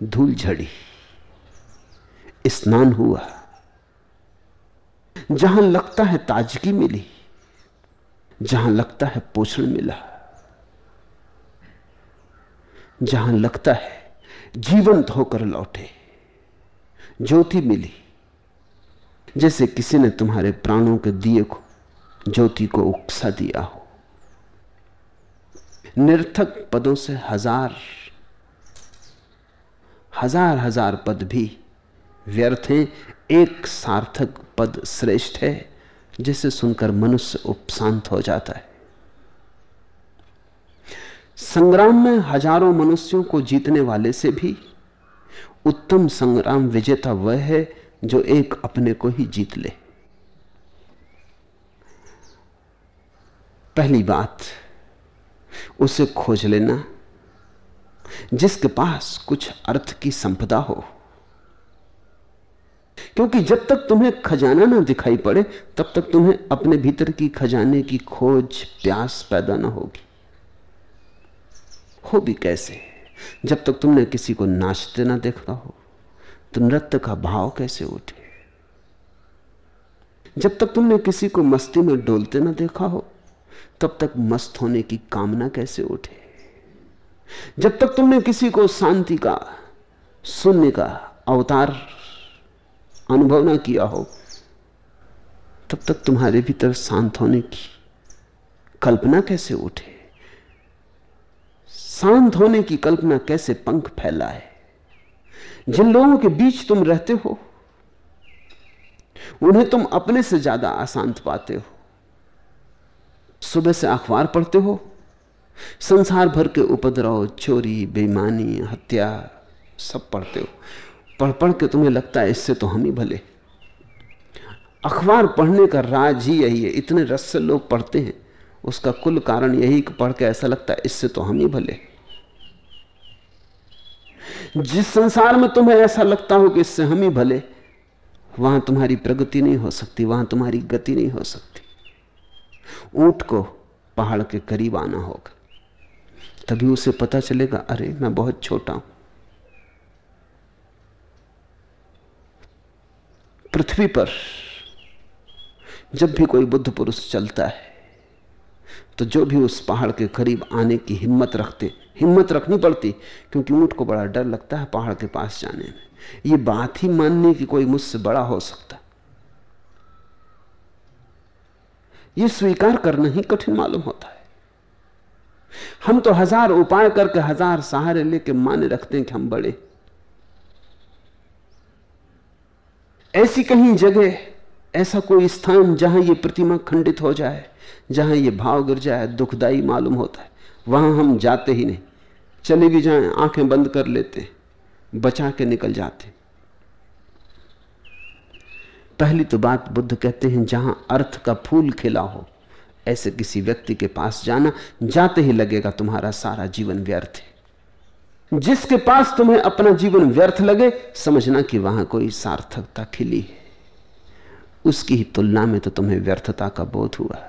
धूल झड़ी, स्नान हुआ, जहाँ लगता है ताजगी मिली, जहाँ लगता है पोषण मिला, जहाँ लगता है जीवंत होकर लौटे, ज्योति मिली। जैसे किसी ने तुम्हारे प्राणों के दिए को, ज्योति को उकसा दिया हो। निर्थक पदों से हज़ार हज़ार हज़ार पद भी व्यर्थ हैं। एक सार्थक पद श्रेष्ठ है, जिसे सुनकर मनुष्य उपशांत हो जाता है। संग्राम में हज़ारों मनुष्यों को जीतने वाले से भी उत्तम संग्राम विजेता वह है जो एक अपने को ही जीत ले। पहली बात, उसे खोज लेना, जिसके पास कुछ अर्थ की संपदा हो। क्योंकि जब तक तुम्हें खजाना ना दिखाई पड़े, तब तक तुम्हें अपने भीतर की खजाने की खोज प्यास पैदा ना होगी। हो भी कैसे, जब तक तुमने किसी को नाचते ना देखा हो। तो नृत्य का भाव कैसे उठे? जब तक तुमने किसी को मस्ती में डोलते ना देखा हो, तब तक मस्त होने की कामना कैसे उठे? जब तक तुमने किसी को शांति का, शून्य का अवतार अनुभव ना किया हो, तब तक तुम्हारे भीतर शांत होने की कल्पना कैसे उठे? शांत होने की कल्पना कैसे पंख फैलाए? जिन लोगों के बीच तुम रहते हो, उन्हें तुम अपने से ज़्यादा अशांत पाते हो। सुबह से अखबार पढ़ते हो, संसार भर के उपद्रव, चोरी, बेईमानी, हत्या, सब पढ़ते हो। पढ़ पढ़ के तुम्हें लगता है इससे तो हम ही भले। अखबार पढ़ने का राज ही यही है, इतने रस से लोग पढ़ते हैं, उसका कुल कारण यही कि पढ़ के ऐसा लगता है इससे तो हम ही भले। जिस संसार में तुम्हें ऐसा लगता हो कि इससे हम ही भले, वहाँ तुम्हारी प्रगति नहीं हो सकती, वहाँ तुम्हारी गति नहीं हो सकती। ऊँट को पहाड़ के करीब आना होगा। तभी उसे पता चलेगा, अरे, मैं बहुत छोटा हूँ। पृथ्वी पर जब भी कोई बुद्ध पुरुष चलता है तो जो भी उस पहाड़ के करीब आने की हिम्मत रखते हिम्मत रखनी पड़ती, क्योंकि ऊँट को बड़ा डर लगता है पहाड़ के पास जाने में। ये बात ही मानने की कोई मुझसे बड़ा हो सकता। ये स्वीकार करना ही कठिन मालूम होता है। हम तो हज़ार उपाय करके हज़ार सहारे लेके माने रखते हैं कि हम बड़े। ऐसी कहीं जगह, ऐसा कोई स्थान जहाँ ये प्रतिमा खंडित हो जाए, जहाँ ये भाव गिर जाए दुखदाई मालूम होता है, वहाँ हम जाते ही नहीं। चले भी जाएँ, आँखें बंद कर लेते, बचा के निकल जाते। पहली तो बात बुद्ध कहते हैं, जहाँ अर्थ का फूल खिला हो, ऐसे किसी व्यक्ति के पास जाना, जाते ही लगेगा तुम्हारा सारा जीवन व्यर्थ है। जिसके पास तुम्हें अपना जीवन व्यर्थ लगे, समझना कि वहाँ कोई सार्थकता खिली है। उसकी ही तुलना में तो तुम्हें व्यर्थता का बोध हुआ।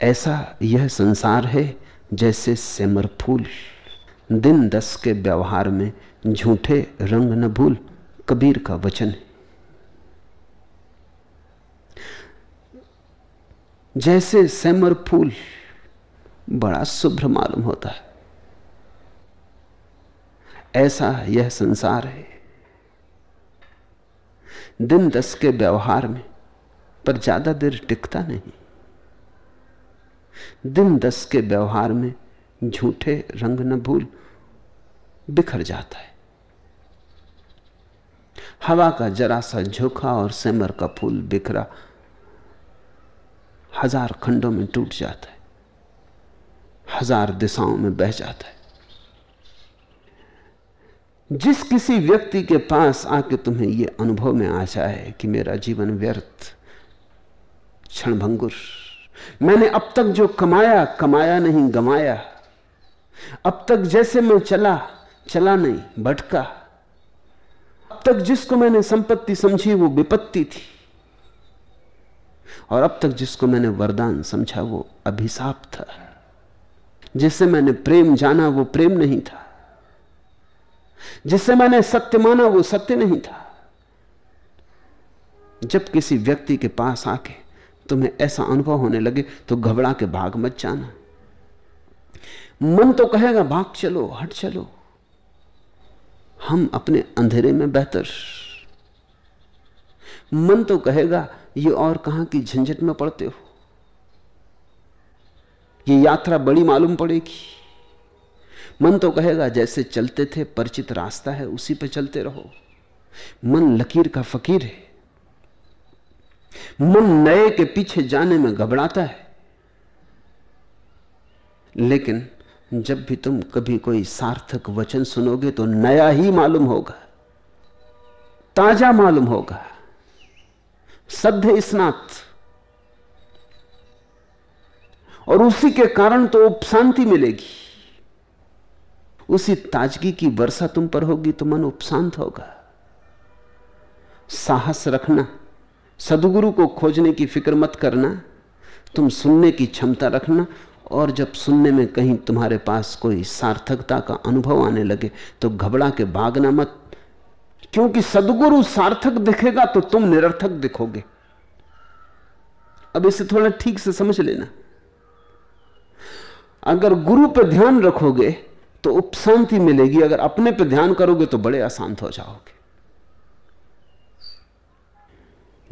ऐसा यह संसार है जैसे सेमर फूल। दिन दस के व्यवहार में झूठे रंग न भूल कबीर का वचन है। जैसे सेमर फूल, बड़ा शुभ्र मालूम होता है। ऐसा यह संसार है। दिन दस के व्यवहार में पर ज़्यादा देर टिकता नहीं। दिन दस के व्यवहार में झूठे रंग न भूल बिखर जाता है। हवा का जरा सा झोंका और सेमर का फूल बिखरा हज़ार खंडों में टूट जाता है। हज़ार दिशाओं में बह जाता है। जिस किसी व्यक्ति के पास आके तुम्हें यह अनुभव में आ जाए कि मेरा जीवन व्यर्थ, क्षणभंगुर मैंने अब तक जो कमाया कमाया नहीं गमाया अब तक जैसे मैं चला चला नहीं, भटका। अब तक जिसको मैंने संपत्ति समझी, वो विपत्ति थी। और अब तक जिसको मैंने वरदान समझा, वो अभिशाप था। जिसे मैंने प्रेम जाना, वो प्रेम नहीं था। जिसे मैंने सत्य माना, वो सत्य नहीं था। जब किसी व्यक्ति के पास आके तुम्हें ऐसा अनुभव होने लगे तो घबरा के भाग मत जाना। मन तो कहेगा, भाग चलो, हट चलो। हम अपने अंधेरे में बेहतर। मन तो कहेगा, ये और कहाँ की झंझट में पड़ते हो? ये यात्रा बड़ी मालूम पड़ेगी। मन तो कहेगा, जैसे चलते थे, परिचित रास्ता है, उसी पे चलते रहो। मन लकीर का फकीर है। मन नए के पीछे जाने में घबराता है। लेकिन जब भी तुम कभी कोई सार्थक वचन सुनोगे तो नया ही मालूम होगा। ताज़ा मालूम होगा। सद्य स्नात। और उसी के कारण तो उपशांति मिलेगी। उसी ताजगी की वर्षा तुम पर होगी तो मन उपशांत होगा। साहस रखना। सदगुरु को खोजने की फ़िक्र मत करना, तुम सुनने की क्षमता रखना, और जब सुनने में कहीं तुम्हारे पास कोई सार्थकता का अनुभव आने लगे तो घबरा के भागना मत। क्योंकि सदगुरु सार्थक दिखेगा तो तुम निरर्थक दिखोगे। अब इसे थोड़ा ठीक से समझ लेना। अगर गुरु पर ध्यान रखोगे तो उपशांति मिलेगी। अगर अपने पर ध्यान करोगे तो बड़े अशांत हो जाओगे।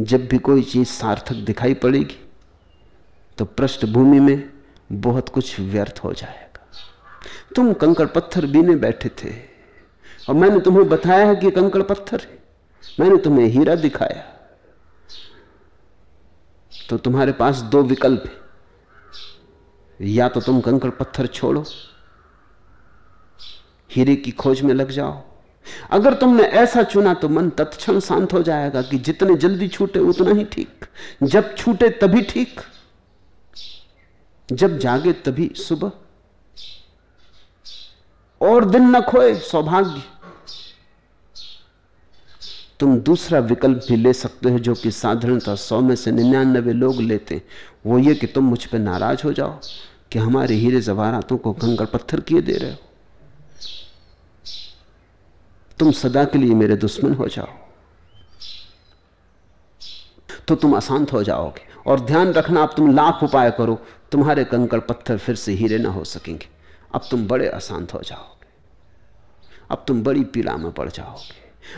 जब भी कोई चीज़ सार्थक दिखाई पड़ेगी तो पृष्ठभूमि में बहुत कुछ व्यर्थ हो जाएगा। तुम कंकड़ पत्थर बीने बैठे थे, और मैंने तुम्हें बताया है कि कंकड़ पत्थर है। मैंने तुम्हें हीरा दिखाया। तो तुम्हारे पास दो विकल्प है। या तो तुम कंकड़ पत्थर छोड़ो, हीरे की खोज में लग जाओ अगर तुमने ऐसा चुना तो मन तत्क्षण शांत हो जाएगा कि जितने जल्दी छूटे उतना ही ठीक। जब छूटे तभी ठीक। जब जागे तभी सुबह। और दिन न खोए, सौभाग्य। तुम दूसरा विकल्प भी ले सकते हो जो कि साधारणतः सौ में से निन्यानबे लोग लेते हैं। वो ये कि तुम मुझ पर नाराज़ हो जाओ कि हमारे हीरे जवाहरातों को कंकड़ पत्थर किए दे रहे हो। तुम सदा के लिए मेरे दुश्मन हो जाओ। तो तुम अशांत हो जाओगे और ध्यान रखना, अब तुम लाख उपाय करो, तुम्हारे कंकड़ पत्थर फिर से हीरे ना हो सकेंगे। अब तुम बड़े अशांत हो जाओगे। अब तुम बड़ी पीड़ा में पड़ जाओगे।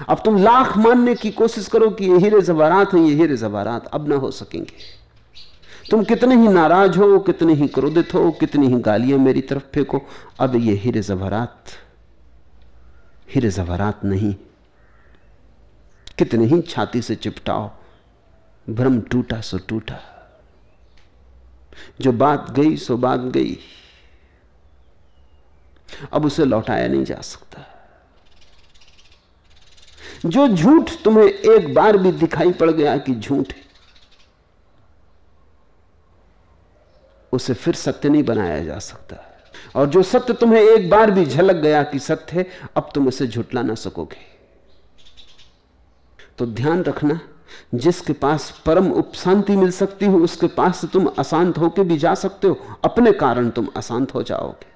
अब तुम लाख मानने की कोशिश करो कि ये हीरे जवारात हैं, ये हीरे जवारात अब ना हो सकेंगे। तुम कितने ही नाराज़ हो, कितने ही क्रोधित हो, कितनी ही गालियाँ मेरी तरफ़ फेंको, अब ये हीरे जवारात हीरे जवारात नहीं। कितने ही छाती से चिपटाओ, भ्रम टूटा सो टूटा। जो बात गई, सो बात गई। अब उसे लौटाया नहीं जा सकता। जो झूठ तुम्हें एक बार भी दिखाई पड़ गया कि झूठ है, उसे फिर सत्य नहीं बनाया जा सकता। और जो सत्य तुम्हें एक बार भी झलक गया कि सत्य है, अब तुम इसे झुटला ना सकोगे। तो ध्यान रखना, जिसके पास परम उपशांति मिल सकती हो, उसके पास तुम अशांत होकर भी जा सकते हो, अपने कारण तुम अशांत हो जाओगे।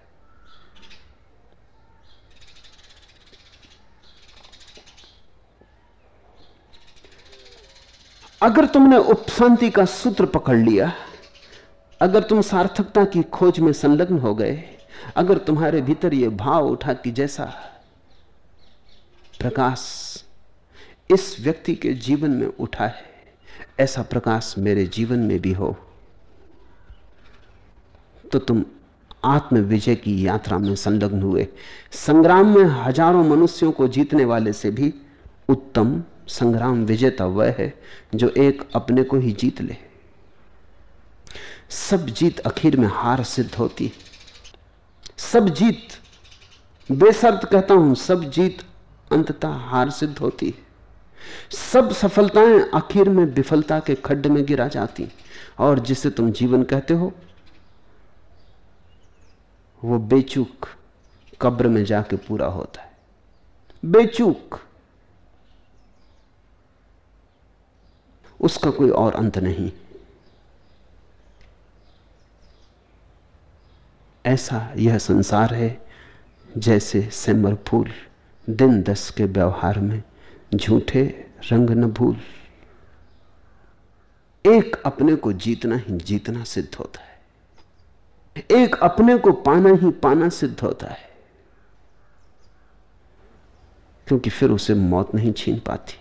अगर तुमने उपशांति का सूत्र पकड़ लिया, अगर तुम सार्थकता की खोज में संलग्न हो गए अगर तुम्हारे भीतर यह भाव उठा कि जैसा प्रकाश इस व्यक्ति के जीवन में उठा है, ऐसा प्रकाश मेरे जीवन में भी हो तो तुम आत्म विजय की यात्रा में संलग्न हुए। संग्राम में हज़ारों मनुष्यों को जीतने वाले से भी उत्तम संग्राम विजेता वह है, जो एक अपने को ही जीत ले। सब जीत आखिर में हार सिद्ध होती है। सब जीत। बेसर्त कहता हूँ, सब जीत अंततः हार सिद्ध होती है। सब सफलताएँ आखिर में विफलता के खड्ड में गिरा जाती और जिसे तुम जीवन कहते हो, वो बेचूक कब्र में जाके पूरा होता है। बेचूक। उसका कोई और अंत नहीं। ऐसा यह संसार है जैसे सेमर फूल दिन दस के व्यवहार में झूठे रंग न भूल। एक अपने को जीतना ही जीतना सिद्ध होता है। एक अपने को पाना ही पाना सिद्ध होता है। क्योंकि फिर उसे मौत नहीं छीन पाती।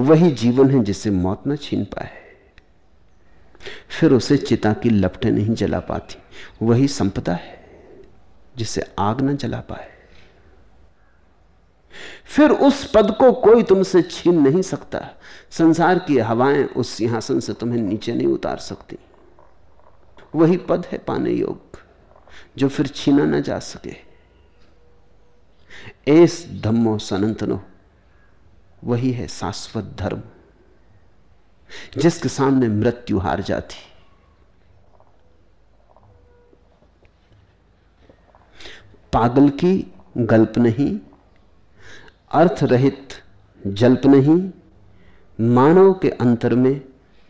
वही जीवन है जिसे मौत न छीन पाए। फिर उसे चिता की लपटें नहीं जला पाती। वही संपदा है, जिसे आग न जला पाए। फिर उस पद को कोई तुमसे छीन नहीं सकता। संसार की हवाएँ उस सिंहासन से तुम्हें नीचे नहीं उतार सकती। वही पद है पाने योग जो फिर छीना ना जा सके। एस धम्मो सनंतनो, वही है शाश्वत धर्म। जिसके सामने मृत्यु हार जाती। पागल की गल्प नहीं अर्थ रहित जल्प नहीं, मानव के अंतर में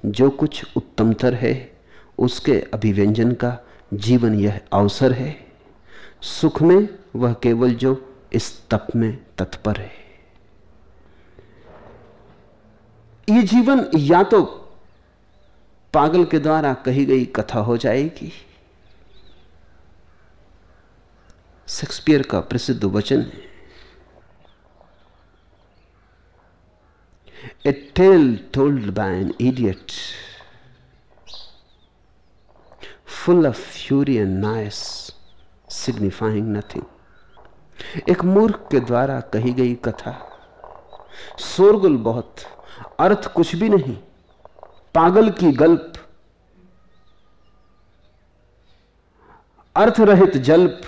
जो कुछ उत्तमतर है, उसके अभिव्यंजन का जीवन यह अवसर है। सुख में वह केवल जो इस तप में तत्पर है। ये जीवन या तो पागल के द्वारा कही गई कथा हो जाएगी शेक्सपियर का प्रसिद्ध वचन है a tale told by an idiot, full of fury and nice, signifying nothing. एक मूर्ख के द्वारा कही गई कथा शोरगुल बहुत अर्थ कुछ भी नहीं, पागल की गल्प अर्थ रहित जल्प।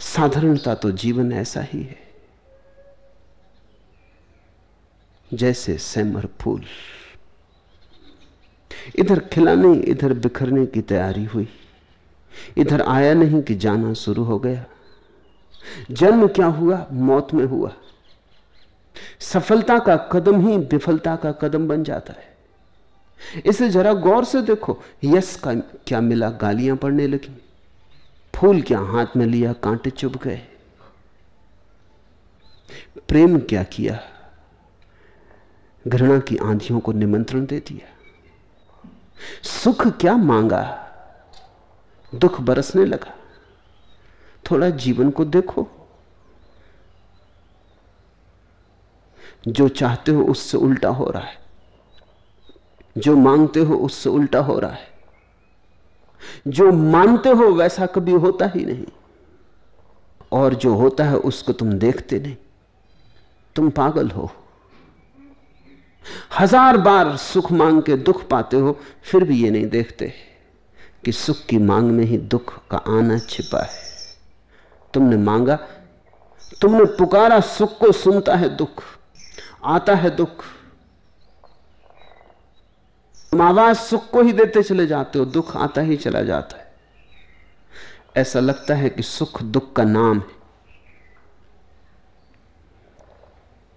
साधारणता तो जीवन ऐसा ही है, जैसे सेमर फूल। इधर खिला नहीं, इधर बिखरने की तैयारी हुई। इधर आया नहीं कि जाना शुरू हो गया। जन्म क्या हुआ? मौत में हुआ। सफलता का कदम ही विफलता का कदम बन जाता है। इसे जरा गौर से देखो यश का क्या मिला, गालियाँ पड़ने लगी। फूल क्या हाथ में लिया, कांटे चुभ गए। प्रेम क्या किया, घृणा की आंधियों को निमंत्रण दे दिया। सुख क्या मांगा, दुख बरसने लगा। थोड़ा जीवन को देखो जो चाहते हो उससे उल्टा हो रहा है। जो मांगते हो उससे उल्टा हो रहा है। जो मानते हो वैसा कभी होता ही नहीं। और जो होता है उसको तुम देखते नहीं। तुम पागल हो। हज़ार बार सुख मांग के दुख पाते हो, फिर भी ये नहीं देखते कि सुख की मांग में ही दुख का आना छिपा है। तुमने मांगा, तुमने पुकारा, सुख को सुनता है दुख। आता है दुख। तुम आवाज़ सुख को ही देते चले जाते हो, दुख आता ही चला जाता है। ऐसा लगता है कि सुख दुख का नाम है।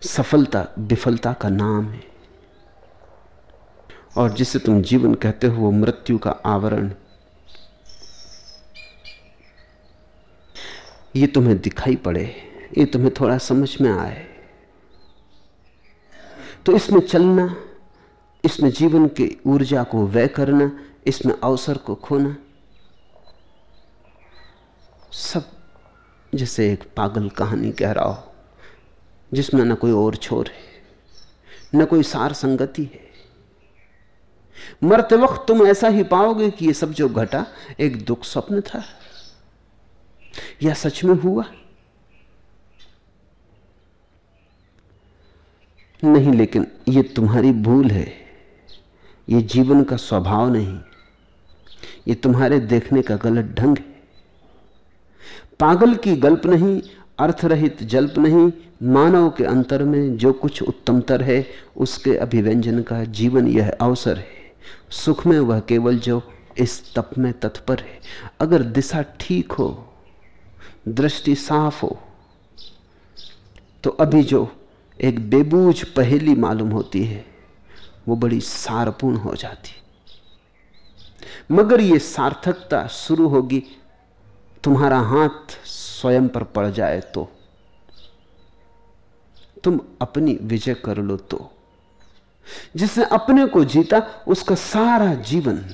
सफलता विफलता का नाम है। और जिसे तुम जीवन कहते हो, वो मृत्यु का आवरण ये तुम्हें दिखाई पड़े, ये तुम्हें थोड़ा समझ में आए। तो इसमें चलना, इसमें जीवन की ऊर्जा को व्यय करना, इसमें अवसर को खोना, सब जैसे एक पागल कहानी कह रहा हो, जिसमें न कोई और छोर है, न कोई सार संगति है। मरते वक्त तुम ऐसा ही पाओगे कि ये सब जो घटा, एक दुख स्वप्न था। या सच में हुआ? नहीं, लेकिन ये तुम्हारी भूल है। ये जीवन का स्वभाव नहीं। ये तुम्हारे देखने का गलत ढंग है। पागल की गल्प नहीं, अर्थरहित जल्प नहीं, मानव के अंतर में जो कुछ उत्तमतर है, उसके अभिव्यंजन का जीवन यह अवसर है। सुख में वह केवल जो इस तप में तत्पर है। अगर दिशा ठीक हो, दृष्टि साफ़ हो तो अभी जो एक बेबूझ पहेली मालूम होती है, वो बड़ी सारपूर्ण हो जाती मगर ये सार्थकता शुरू होगी, तुम्हारा हाथ स्वयं पर पड़ जाए तो। तुम अपनी विजय कर लो तो। जिसने अपने को जीता, उसका सारा जीवन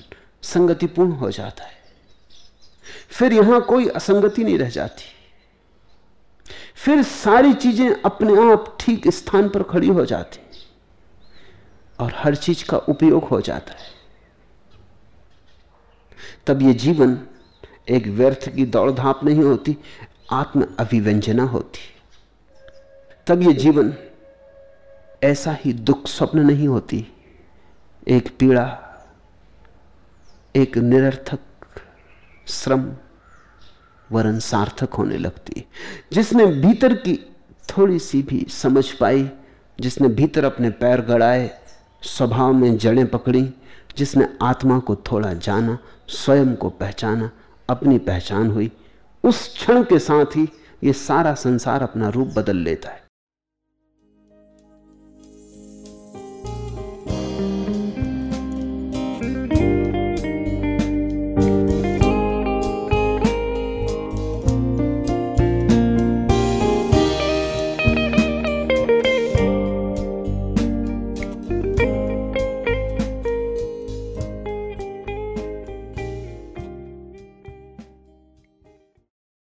संगतिपूर्ण हो जाता है। फिर यहाँ कोई असंगति नहीं रह जाती। फिर सारी चीज़ें अपने आप ठीक स्थान पर खड़ी हो जाती और हर चीज़ का उपयोग हो जाता है। तब ये जीवन एक व्यर्थ की दौड़ धाप नहीं होती, आत्म अभिव्यंजना होती। तब ये जीवन ऐसा ही दुख स्वप्न नहीं होती, एक पीड़ा, एक निरर्थक श्रम वरन सार्थक होने लगती। जिसने भीतर की थोड़ी सी भी समझ पाई, जिसने भीतर अपने पैर गड़ाए, स्वभाव में जड़ें पकड़ी, जिसने आत्मा को थोड़ा जाना, स्वयं को पहचाना, अपनी पहचान हुई, उस क्षण के साथ ही ये सारा संसार अपना रूप बदल लेता है।